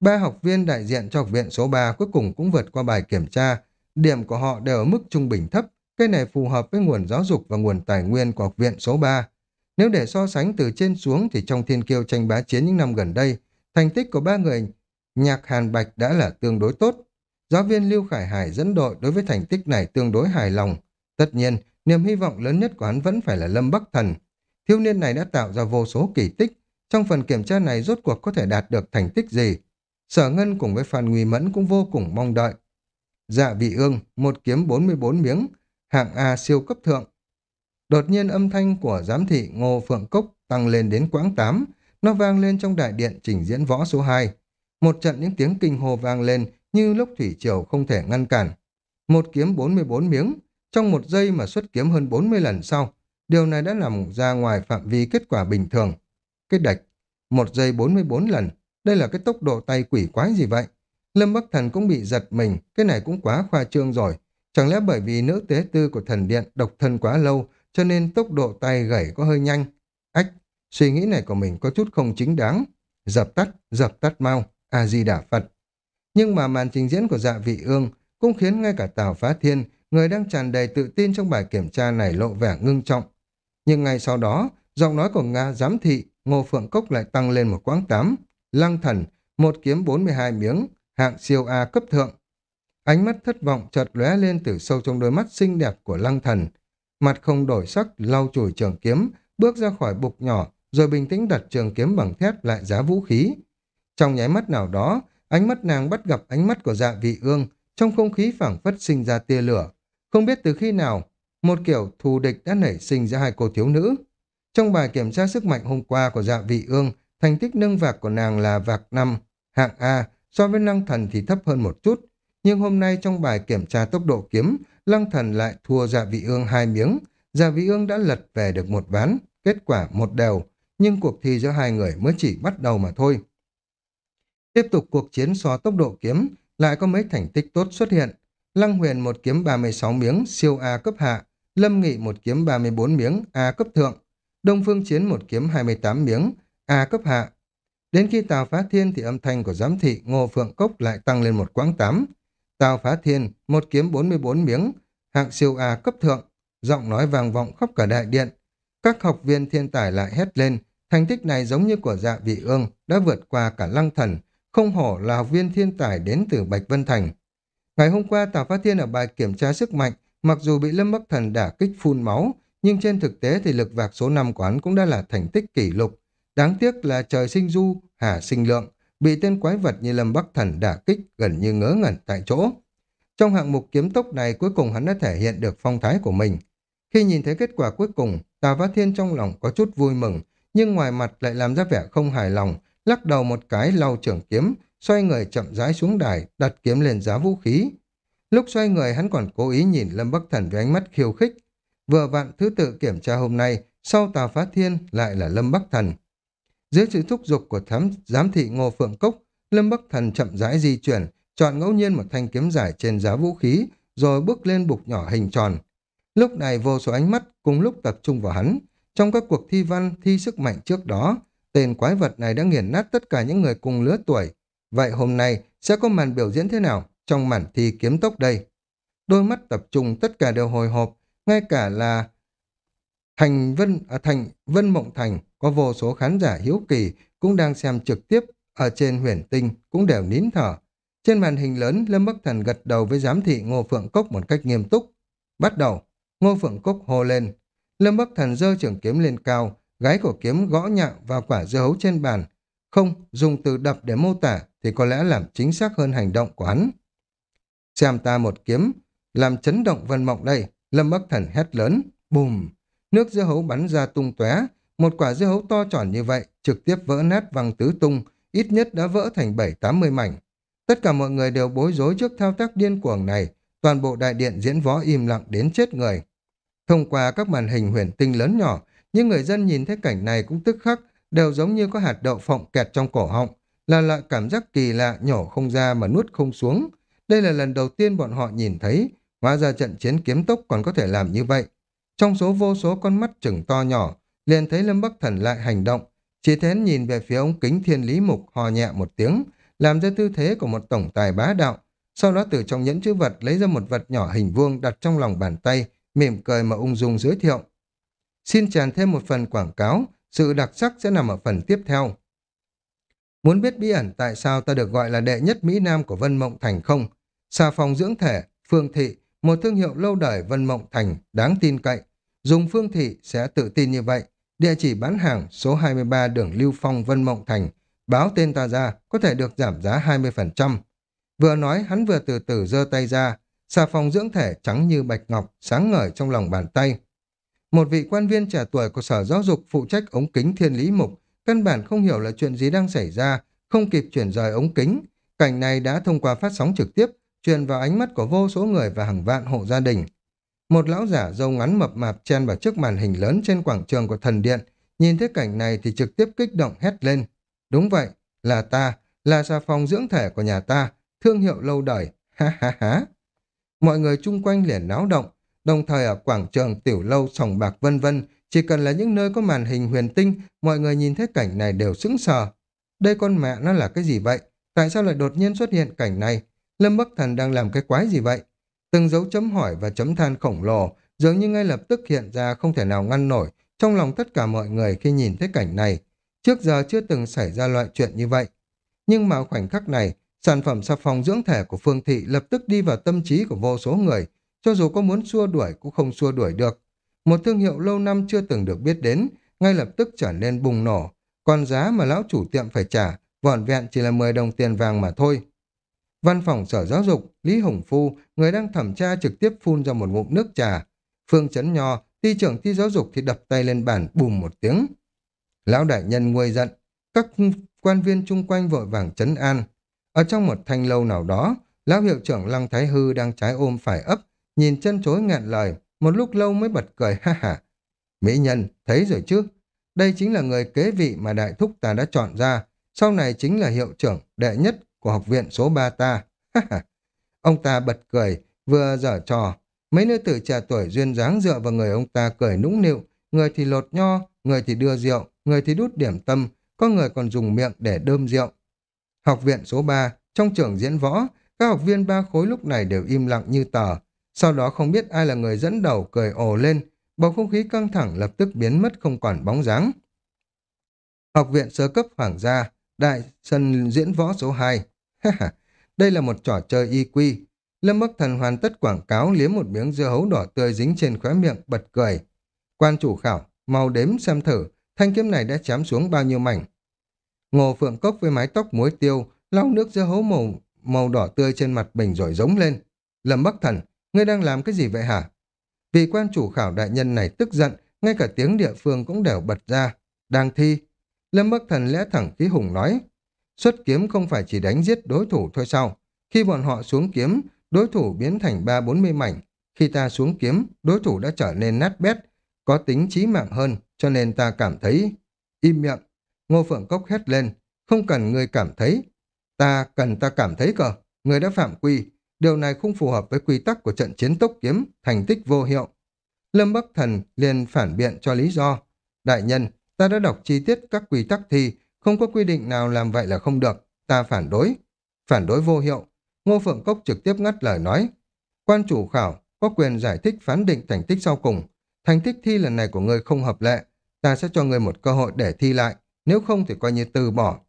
Ba học viên đại diện cho học viện số 3 cuối cùng cũng vượt qua bài kiểm tra. Điểm của họ đều ở mức trung bình thấp, cái này phù hợp với nguồn giáo dục và nguồn tài nguyên của học viện số 3. Nếu để so sánh từ trên xuống thì trong thiên kiêu tranh bá chiến những năm gần đây, thành tích của ba người nhạc Hàn Bạch đã là tương đối tốt. Giáo viên Lưu Khải Hải dẫn đội đối với thành tích này tương đối hài lòng. Tất nhiên, niềm hy vọng lớn nhất của hắn vẫn phải là Lâm Bắc Thần. Thiếu niên này đã tạo ra vô số kỳ tích. Trong phần kiểm tra này rốt cuộc có thể đạt được thành tích gì? Sở Ngân cùng với Phan Nguy Mẫn cũng vô cùng mong đợi. Dạ vị ương, một kiếm 44 miếng, hạng A siêu cấp thượng. Đột nhiên âm thanh của giám thị Ngô Phượng Cốc tăng lên đến quãng 8, nó vang lên trong đại điện trình diễn võ số 2. Một trận những tiếng kinh hô vang lên như lúc thủy triều không thể ngăn cản. Một kiếm 44 miếng, trong một giây mà xuất kiếm hơn 40 lần sau, điều này đã nằm ra ngoài phạm vi kết quả bình thường. Cái đạch, một giây 44 lần, đây là cái tốc độ tay quỷ quái gì vậy? Lâm Bắc Thần cũng bị giật mình, cái này cũng quá khoa trương rồi. Chẳng lẽ bởi vì nữ tế tư của thần điện độc thân quá lâu, cho nên tốc độ tay gãy có hơi nhanh? Ách, suy nghĩ này của mình có chút không chính đáng. Dập tắt, dập tắt mau, A-di-đà Phật. Nhưng mà màn trình diễn của dạ vị ương cũng khiến ngay cả Tào Phá Thiên, người đang tràn đầy tự tin trong bài kiểm tra này lộ vẻ ngưng trọng. Nhưng ngay sau đó, giọng nói của Nga giám thị, Ngô Phượng Cốc lại tăng lên một quãng tám. Lăng thần, một kiếm 42 miếng, hạng siêu A cấp thượng. Ánh mắt thất vọng chợt lóe lên từ sâu trong đôi mắt xinh đẹp của lăng thần. Mặt không đổi sắc, lau chùi trường kiếm, bước ra khỏi bục nhỏ, rồi bình tĩnh đặt trường kiếm bằng thép lại giá vũ khí. Trong nháy mắt nào đó, ánh mắt nàng bắt gặp ánh mắt của dạ vị ương, trong không khí phảng phất sinh ra tia lửa. Không biết từ khi nào, một kiểu thù địch đã nảy sinh ra hai cô thiếu nữ. Trong bài kiểm tra sức mạnh hôm qua của dạ vị ương, thành tích nâng vạc của nàng là vạc 5, hạng A, so với lăng thần thì thấp hơn một chút. Nhưng hôm nay trong bài kiểm tra tốc độ kiếm, lăng thần lại thua dạ vị ương hai miếng. Dạ vị ương đã lật về được một ván, kết quả một đều, nhưng cuộc thi giữa hai người mới chỉ bắt đầu mà thôi. Tiếp tục cuộc chiến so tốc độ kiếm, lại có mấy thành tích tốt xuất hiện. Lăng huyền một kiếm 36 miếng, siêu A cấp hạ. Lâm Nghị một kiếm 34 miếng, A cấp thượng. Đông Phương Chiến một kiếm 28 miếng, A cấp hạ. Đến khi Tào Phá Thiên thì âm thanh của giám thị Ngô Phượng Cốc lại tăng lên một quãng tám. Tào Phá Thiên, một kiếm 44 miếng, hạng siêu A cấp thượng. Giọng nói vang vọng khắp cả đại điện. Các học viên thiên tài lại hét lên, thành tích này giống như của dạ vị ương, đã vượt qua cả lăng thần, không hổ là học viên thiên tài đến từ Bạch Vân Thành. Ngày hôm qua Tào Phát Thiên ở bài kiểm tra sức mạnh, mặc dù bị Lâm Bắc Thần đả kích phun máu, nhưng trên thực tế thì lực vạc số 5 của hắn cũng đã là thành tích kỷ lục. Đáng tiếc là trời sinh du, hà sinh lượng, bị tên quái vật như Lâm Bắc Thần đả kích gần như ngớ ngẩn tại chỗ. Trong hạng mục kiếm tốc này cuối cùng hắn đã thể hiện được phong thái của mình. Khi nhìn thấy kết quả cuối cùng, Tào Phát Thiên trong lòng có chút vui mừng, nhưng ngoài mặt lại làm ra vẻ không hài lòng, lắc đầu một cái lau trường kiếm, xoay người chậm rãi xuống đài, đặt kiếm lên giá vũ khí. Lúc xoay người hắn còn cố ý nhìn Lâm Bắc Thần với ánh mắt khiêu khích. Vừa vặn thứ tự kiểm tra hôm nay, sau Tào Phá Thiên lại là Lâm Bắc Thần. Dưới sự thúc giục của thám giám thị Ngô Phượng Cốc, Lâm Bắc Thần chậm rãi di chuyển, chọn ngẫu nhiên một thanh kiếm dài trên giá vũ khí, rồi bước lên bục nhỏ hình tròn. Lúc này vô số ánh mắt cùng lúc tập trung vào hắn. Trong các cuộc thi văn, thi sức mạnh trước đó, Tên quái vật này đã nghiền nát tất cả những người cùng lứa tuổi. Vậy hôm nay sẽ có màn biểu diễn thế nào trong màn thi kiếm tốc đây? Đôi mắt tập trung tất cả đều hồi hộp, ngay cả là Thành Vân à, Thành Vân Mộng Thành có vô số khán giả hiếu kỳ cũng đang xem trực tiếp ở trên huyền tinh cũng đều nín thở. Trên màn hình lớn, Lâm Bắc Thần gật đầu với giám thị Ngô Phượng Cốc một cách nghiêm túc. Bắt đầu, Ngô Phượng Cốc hô lên. Lâm Bắc Thần giơ trường kiếm lên cao, Gái của kiếm gõ nhạo vào quả dưa hấu trên bàn. Không, dùng từ đập để mô tả thì có lẽ làm chính xác hơn hành động của hắn. Xem ta một kiếm, làm chấn động vân mộng đây. Lâm Bắc Thần hét lớn, bùm. Nước dưa hấu bắn ra tung tóe Một quả dưa hấu to tròn như vậy, trực tiếp vỡ nát văng tứ tung, ít nhất đã vỡ thành bảy tám mươi mảnh. Tất cả mọi người đều bối rối trước thao tác điên cuồng này, toàn bộ đại điện diễn võ im lặng đến chết người. Thông qua các màn hình huyền tinh lớn nhỏ, nhưng người dân nhìn thấy cảnh này cũng tức khắc, đều giống như có hạt đậu phộng kẹt trong cổ họng, là loại cảm giác kỳ lạ nhổ không ra mà nuốt không xuống. Đây là lần đầu tiên bọn họ nhìn thấy, hóa ra trận chiến kiếm tốc còn có thể làm như vậy. Trong số vô số con mắt chừng to nhỏ, liền thấy Lâm Bắc Thần lại hành động, chỉ thén nhìn về phía ống kính thiên lý mục hò nhẹ một tiếng, làm ra tư thế của một tổng tài bá đạo, sau đó từ trong nhẫn chữ vật lấy ra một vật nhỏ hình vuông đặt trong lòng bàn tay, mỉm cười mà ung dung giới thiệu. Xin tràn thêm một phần quảng cáo, sự đặc sắc sẽ nằm ở phần tiếp theo. Muốn biết bí ẩn tại sao ta được gọi là đệ nhất Mỹ Nam của Vân Mộng Thành không? Xà phòng dưỡng thể, Phương Thị, một thương hiệu lâu đời Vân Mộng Thành, đáng tin cậy. Dùng Phương Thị sẽ tự tin như vậy. Địa chỉ bán hàng số 23 đường Lưu Phong Vân Mộng Thành. Báo tên ta ra, có thể được giảm giá 20%. Vừa nói, hắn vừa từ từ giơ tay ra. Xà phòng dưỡng thể trắng như bạch ngọc, sáng ngời trong lòng bàn tay. Một vị quan viên trẻ tuổi của Sở Giáo dục phụ trách ống kính thiên lý mục, căn bản không hiểu là chuyện gì đang xảy ra, không kịp chuyển rời ống kính. Cảnh này đã thông qua phát sóng trực tiếp, truyền vào ánh mắt của vô số người và hàng vạn hộ gia đình. Một lão giả dâu ngắn mập mạp chen vào trước màn hình lớn trên quảng trường của thần điện, nhìn thấy cảnh này thì trực tiếp kích động hét lên. Đúng vậy, là ta, là xà phòng dưỡng thể của nhà ta, thương hiệu lâu đời, ha ha ha. Mọi người chung quanh liền náo động, đồng thời ở quảng trường, tiểu lâu, sòng bạc vân vân, chỉ cần là những nơi có màn hình huyền tinh, mọi người nhìn thấy cảnh này đều sững sờ. Đây con mẹ nó là cái gì vậy? Tại sao lại đột nhiên xuất hiện cảnh này? Lâm Bắc Thần đang làm cái quái gì vậy? Từng dấu chấm hỏi và chấm than khổng lồ dường như ngay lập tức hiện ra không thể nào ngăn nổi trong lòng tất cả mọi người khi nhìn thấy cảnh này. Trước giờ chưa từng xảy ra loại chuyện như vậy. Nhưng mà khoảnh khắc này, sản phẩm xà phòng dưỡng thể của Phương Thị lập tức đi vào tâm trí của vô số người, cho dù có muốn xua đuổi cũng không xua đuổi được. Một thương hiệu lâu năm chưa từng được biết đến, ngay lập tức trở nên bùng nổ, còn giá mà lão chủ tiệm phải trả, vỏn vẹn chỉ là 10 đồng tiền vàng mà thôi. Văn phòng sở giáo dục, Lý Hồng Phu, người đang thẩm tra trực tiếp phun ra một ngụm nước trà. Phương Chấn Nho, thi trưởng thi giáo dục thì đập tay lên bàn bùm một tiếng. Lão đại nhân nguôi giận, các quan viên chung quanh vội vàng chấn an. Ở trong một thanh lâu nào đó, lão hiệu trưởng Lăng Thái Hư đang trái ôm phải ấp, nhìn chân chối ngạn lời, một lúc lâu mới bật cười ha ha. Mỹ nhân, thấy rồi chứ? Đây chính là người kế vị mà đại thúc ta đã chọn ra, sau này chính là hiệu trưởng đệ nhất của học viện số 3 ta. ông ta bật cười, vừa dở trò. Mấy nữ tử trẻ tuổi duyên dáng dựa vào người ông ta cười nũng nịu, người thì lột nho, người thì đưa rượu, người thì đút điểm tâm, có người còn dùng miệng để đơm rượu. Học viện số 3, trong trường diễn võ, các học viên ba khối lúc này đều im lặng như tờ. Sau đó không biết ai là người dẫn đầu cười ồ lên, bầu không khí căng thẳng lập tức biến mất không còn bóng dáng. Học viện sơ cấp hoàng gia, đại sân diễn võ số 2. Đây là một trò chơi y quy. Lâm Bắc Thần hoàn tất quảng cáo liếm một miếng dưa hấu đỏ tươi dính trên khóe miệng, bật cười. Quan chủ khảo, mau đếm xem thử, thanh kiếm này đã chém xuống bao nhiêu mảnh. Ngô Phượng Cốc với mái tóc muối tiêu, lau nước dưa hấu màu màu đỏ tươi trên mặt bình rồi giống lên. Lâm Bắc Thần, ngươi đang làm cái gì vậy hả? Vị quan chủ khảo đại nhân này tức giận, ngay cả tiếng địa phương cũng đều bật ra. Đang thi. Lâm Bắc Thần lẽ thẳng khí hùng nói. Xuất kiếm không phải chỉ đánh giết đối thủ thôi sao? Khi bọn họ xuống kiếm, đối thủ biến thành ba bốn mươi mảnh. Khi ta xuống kiếm, đối thủ đã trở nên nát bét, có tính chí mạng hơn, cho nên ta cảm thấy... Im miệng. Ngô Phượng Cốc hét lên. Không cần người cảm thấy. Ta cần ta cảm thấy cờ. Người đã phạm quy. Điều này không phù hợp với quy tắc của trận chiến tốc kiếm, thành tích vô hiệu. Lâm Bắc Thần liền phản biện cho lý do. Đại nhân, ta đã đọc chi tiết các quy tắc thi, không có quy định nào làm vậy là không được. Ta phản đối. Phản đối vô hiệu. Ngô Phượng Cốc trực tiếp ngắt lời nói. Quan chủ khảo có quyền giải thích phán định thành tích sau cùng. Thành tích thi lần này của ngươi không hợp lệ. Ta sẽ cho ngươi một cơ hội để thi lại. Nếu không thì coi như từ bỏ.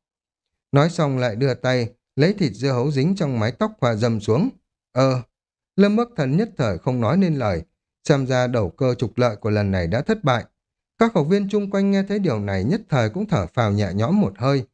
Nói xong lại đưa tay, lấy thịt dưa hấu dính trong mái tóc hòa dầm xuống. Ờ, Lâm Bắc Thần nhất thời không nói nên lời. Xem ra đầu cơ trục lợi của lần này đã thất bại. Các học viên chung quanh nghe thấy điều này nhất thời cũng thở phào nhẹ nhõm một hơi.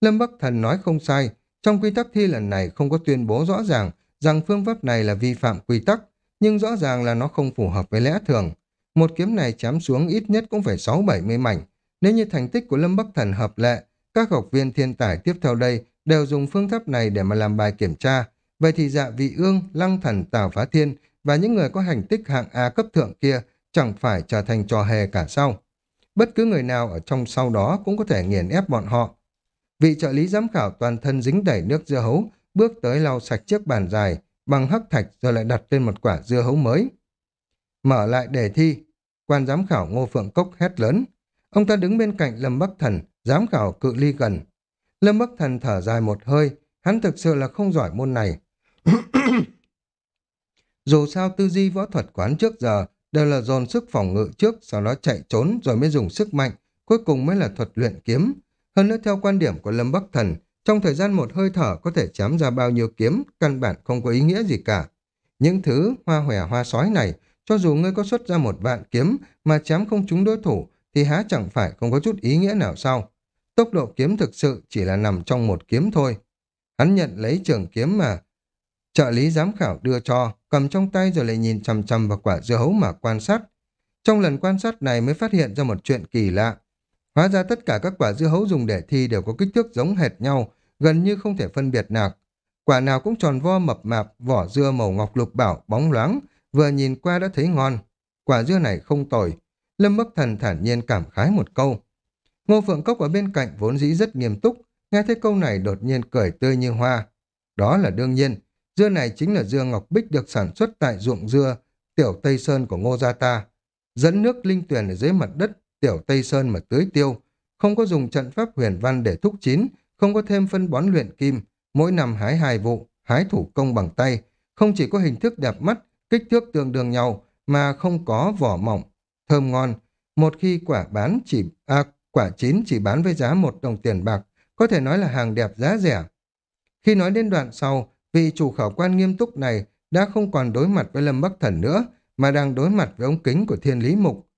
Lâm Bắc Thần nói không sai, trong quy tắc thi lần này không có tuyên bố rõ ràng rằng phương pháp này là vi phạm quy tắc, nhưng rõ ràng là nó không phù hợp với lẽ thường. Một kiếm này chém xuống ít nhất cũng phải 6-70 mảnh. Nếu như thành tích của Lâm Bắc Thần hợp lệ, các học viên thiên tài tiếp theo đây đều dùng phương pháp này để mà làm bài kiểm tra. Vậy thì dạ vị ương, lăng thần, tào phá thiên và những người có hành tích hạng A cấp thượng kia chẳng phải trở thành trò hề cả sau. Bất cứ người nào ở trong sau đó cũng có thể nghiền ép bọn họ. Vị trợ lý giám khảo toàn thân dính đầy nước dưa hấu, bước tới lau sạch chiếc bàn dài, bằng hắc thạch rồi lại đặt lên một quả dưa hấu mới. Mở lại đề thi, quan giám khảo Ngô Phượng Cốc hét lớn. Ông ta đứng bên cạnh Lâm Bắc Thần, giám khảo cự ly gần. Lâm Bắc Thần thở dài một hơi, hắn thực sự là không giỏi môn này. Dù sao tư duy võ thuật quán trước giờ đều là dồn sức phòng ngự trước, sau đó chạy trốn rồi mới dùng sức mạnh, cuối cùng mới là thuật luyện kiếm. Hơn nữa theo quan điểm của Lâm Bắc Thần, trong thời gian một hơi thở có thể chém ra bao nhiêu kiếm, căn bản không có ý nghĩa gì cả. Những thứ hoa hòe hoa sói này, cho dù ngươi có xuất ra một vạn kiếm mà chém không trúng đối thủ, thì há chẳng phải không có chút ý nghĩa nào sao? Tốc độ kiếm thực sự chỉ là nằm trong một kiếm thôi. Hắn nhận lấy trường kiếm mà trợ lý giám khảo đưa cho, cầm trong tay rồi lại nhìn chằm chằm vào quả dưa hấu mà quan sát. Trong lần quan sát này mới phát hiện ra một chuyện kỳ lạ. Hóa ra tất cả các quả dưa hấu dùng để thi đều có kích thước giống hệt nhau, gần như không thể phân biệt nào. Quả nào cũng tròn vo mập mạp, vỏ dưa màu ngọc lục bảo, bóng loáng, vừa nhìn qua đã thấy ngon. Quả dưa này không tồi. Lâm Bắc Thần thản nhiên cảm khái một câu. Ngô Phượng Cốc ở bên cạnh vốn dĩ rất nghiêm túc, nghe thấy câu này đột nhiên cười tươi như hoa. Đó là đương nhiên, dưa này chính là dưa ngọc bích được sản xuất tại ruộng dưa Tiểu Tây Sơn của Ngô Gia Ta. Dẫn nước linh tuyền ở dưới mặt đất Tiểu Tây Sơn mà tưới tiêu, không có dùng trận pháp huyền văn để thúc chín, không có thêm phân bón luyện kim, mỗi năm hái hai vụ, hái thủ công bằng tay, không chỉ có hình thức đẹp mắt, kích thước tương đương nhau, mà không có vỏ mỏng, thơm ngon. Một khi quả bán chỉ à, quả chín chỉ bán với giá một đồng tiền bạc, có thể nói là hàng đẹp giá rẻ. Khi nói đến đoạn sau, vị chủ khảo quan nghiêm túc này đã không còn đối mặt với Lâm Bắc Thần nữa, mà đang đối mặt với ống kính của Thiên Lý Mục.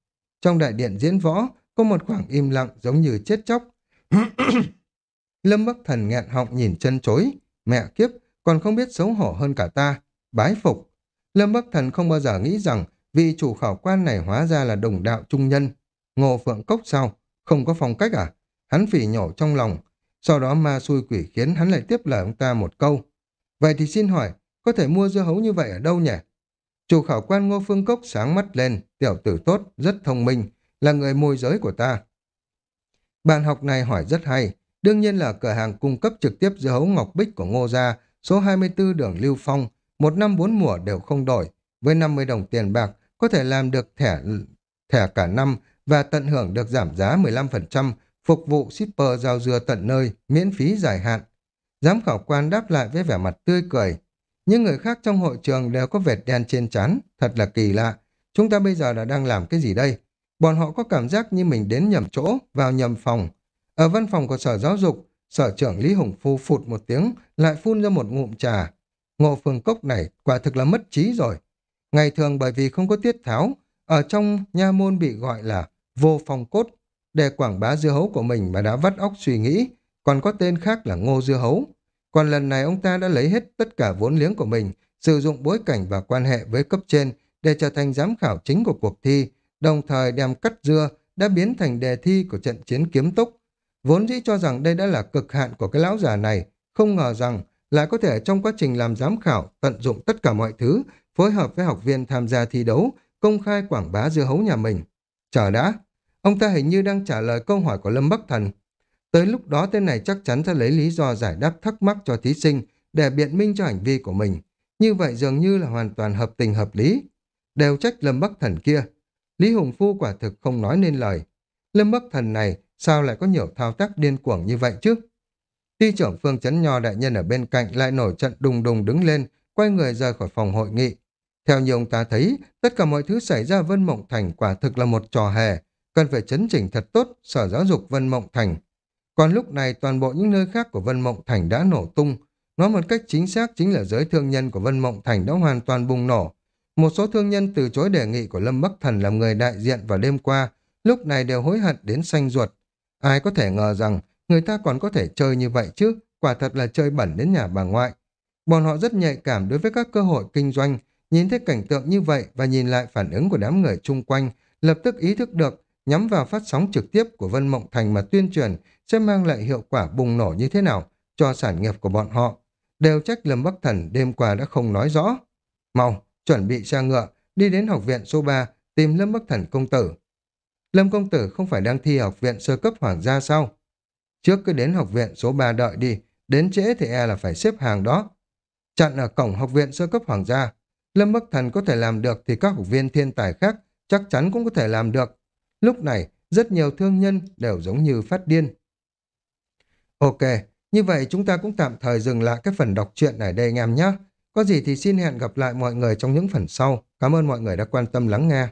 Trong đại điện diễn võ, có một khoảng im lặng giống như chết chóc. Lâm Bắc Thần nghẹn họng nhìn chân chối. Mẹ kiếp, còn không biết xấu hổ hơn cả ta. Bái phục. Lâm Bắc Thần không bao giờ nghĩ rằng vị chủ khảo quan này hóa ra là đồng đạo trung nhân. Ngô Phượng Cốc sao? Không có phong cách à? Hắn phỉ nhổ trong lòng. Sau đó ma xui quỷ khiến hắn lại tiếp lời ông ta một câu. Vậy thì xin hỏi, có thể mua dưa hấu như vậy ở đâu nhỉ? Chủ khảo quan Ngô Phương Cốc sáng mắt lên, tiểu tử tốt, rất thông minh, là người môi giới của ta. Bạn học này hỏi rất hay, đương nhiên là cửa hàng cung cấp trực tiếp dưa hấu ngọc bích của Ngô Gia, số 24 đường Lưu Phong, một năm bốn mùa đều không đổi, với 50 đồng tiền bạc có thể làm được thẻ thẻ cả năm và tận hưởng được giảm giá 15%, phục vụ shipper giao dưa tận nơi, miễn phí dài hạn. Giám khảo quan đáp lại với vẻ mặt tươi cười. Những người khác trong hội trường đều có vệt đen trên trán, thật là kỳ lạ. Chúng ta bây giờ đã đang làm cái gì đây? Bọn họ có cảm giác như mình đến nhầm chỗ, vào nhầm phòng. Ở văn phòng của sở giáo dục, sở trưởng Lý Hùng Phu phụt một tiếng, lại phun ra một ngụm trà. Ngộ phương cốc này quả thực là mất trí rồi. Ngày thường bởi vì không có tiết tháo, ở trong nha môn bị gọi là vô phong cốt, để quảng bá dưa hấu của mình mà đã vắt óc suy nghĩ, còn có tên khác là ngô dưa hấu. Còn lần này ông ta đã lấy hết tất cả vốn liếng của mình, sử dụng bối cảnh và quan hệ với cấp trên để trở thành giám khảo chính của cuộc thi, đồng thời đem cắt dưa đã biến thành đề thi của trận chiến kiếm túc. Vốn dĩ cho rằng đây đã là cực hạn của cái lão già này, không ngờ rằng lại có thể trong quá trình làm giám khảo tận dụng tất cả mọi thứ, phối hợp với học viên tham gia thi đấu, công khai quảng bá dưa hấu nhà mình. Chờ đã, ông ta hình như đang trả lời câu hỏi của Lâm Bắc Thần. Tới lúc đó tên này chắc chắn sẽ lấy lý do giải đáp thắc mắc cho thí sinh để biện minh cho hành vi của mình. Như vậy dường như là hoàn toàn hợp tình hợp lý. Đều trách Lâm Bắc Thần kia. Lý Hùng Phu quả thực không nói nên lời. Lâm Bắc Thần này sao lại có nhiều thao tác điên cuồng như vậy chứ? Ty trưởng Phương Chấn Nho đại nhân ở bên cạnh lại nổi trận đùng đùng đứng lên, quay người rời khỏi phòng hội nghị. Theo như ông ta thấy, tất cả mọi thứ xảy ra Vân Mộng Thành quả thực là một trò hề, cần phải chấn chỉnh thật tốt sở giáo dục Vân Mộng Thành. Còn lúc này toàn bộ những nơi khác của Vân Mộng Thành đã nổ tung. Nói một cách chính xác chính là giới thương nhân của Vân Mộng Thành đã hoàn toàn bùng nổ. Một số thương nhân từ chối đề nghị của Lâm Bắc Thần làm người đại diện vào đêm qua, lúc này đều hối hận đến xanh ruột. Ai có thể ngờ rằng người ta còn có thể chơi như vậy chứ, quả thật là chơi bẩn đến nhà bà ngoại. Bọn họ rất nhạy cảm đối với các cơ hội kinh doanh, nhìn thấy cảnh tượng như vậy và nhìn lại phản ứng của đám người chung quanh, lập tức ý thức được nhắm vào phát sóng trực tiếp của Vân Mộng Thành mà tuyên truyền sẽ mang lại hiệu quả bùng nổ như thế nào cho sản nghiệp của bọn họ. Đều trách Lâm Bắc Thần đêm qua đã không nói rõ. Mau, chuẩn bị xe ngựa, đi đến học viện số 3, tìm Lâm Bắc Thần công tử. Lâm công tử không phải đang thi học viện sơ cấp hoàng gia sao? Trước cứ đến học viện số 3 đợi đi, đến trễ thì e là phải xếp hàng đó. Chặn ở cổng học viện sơ cấp hoàng gia. Lâm Bắc Thần có thể làm được thì các học viên thiên tài khác chắc chắn cũng có thể làm được. Lúc này, rất nhiều thương nhân đều giống như phát điên. Ok, như vậy chúng ta cũng tạm thời dừng lại cái phần đọc truyện này đây anh em nhé. Có gì thì xin hẹn gặp lại mọi người trong những phần sau. Cảm ơn mọi người đã quan tâm lắng nghe.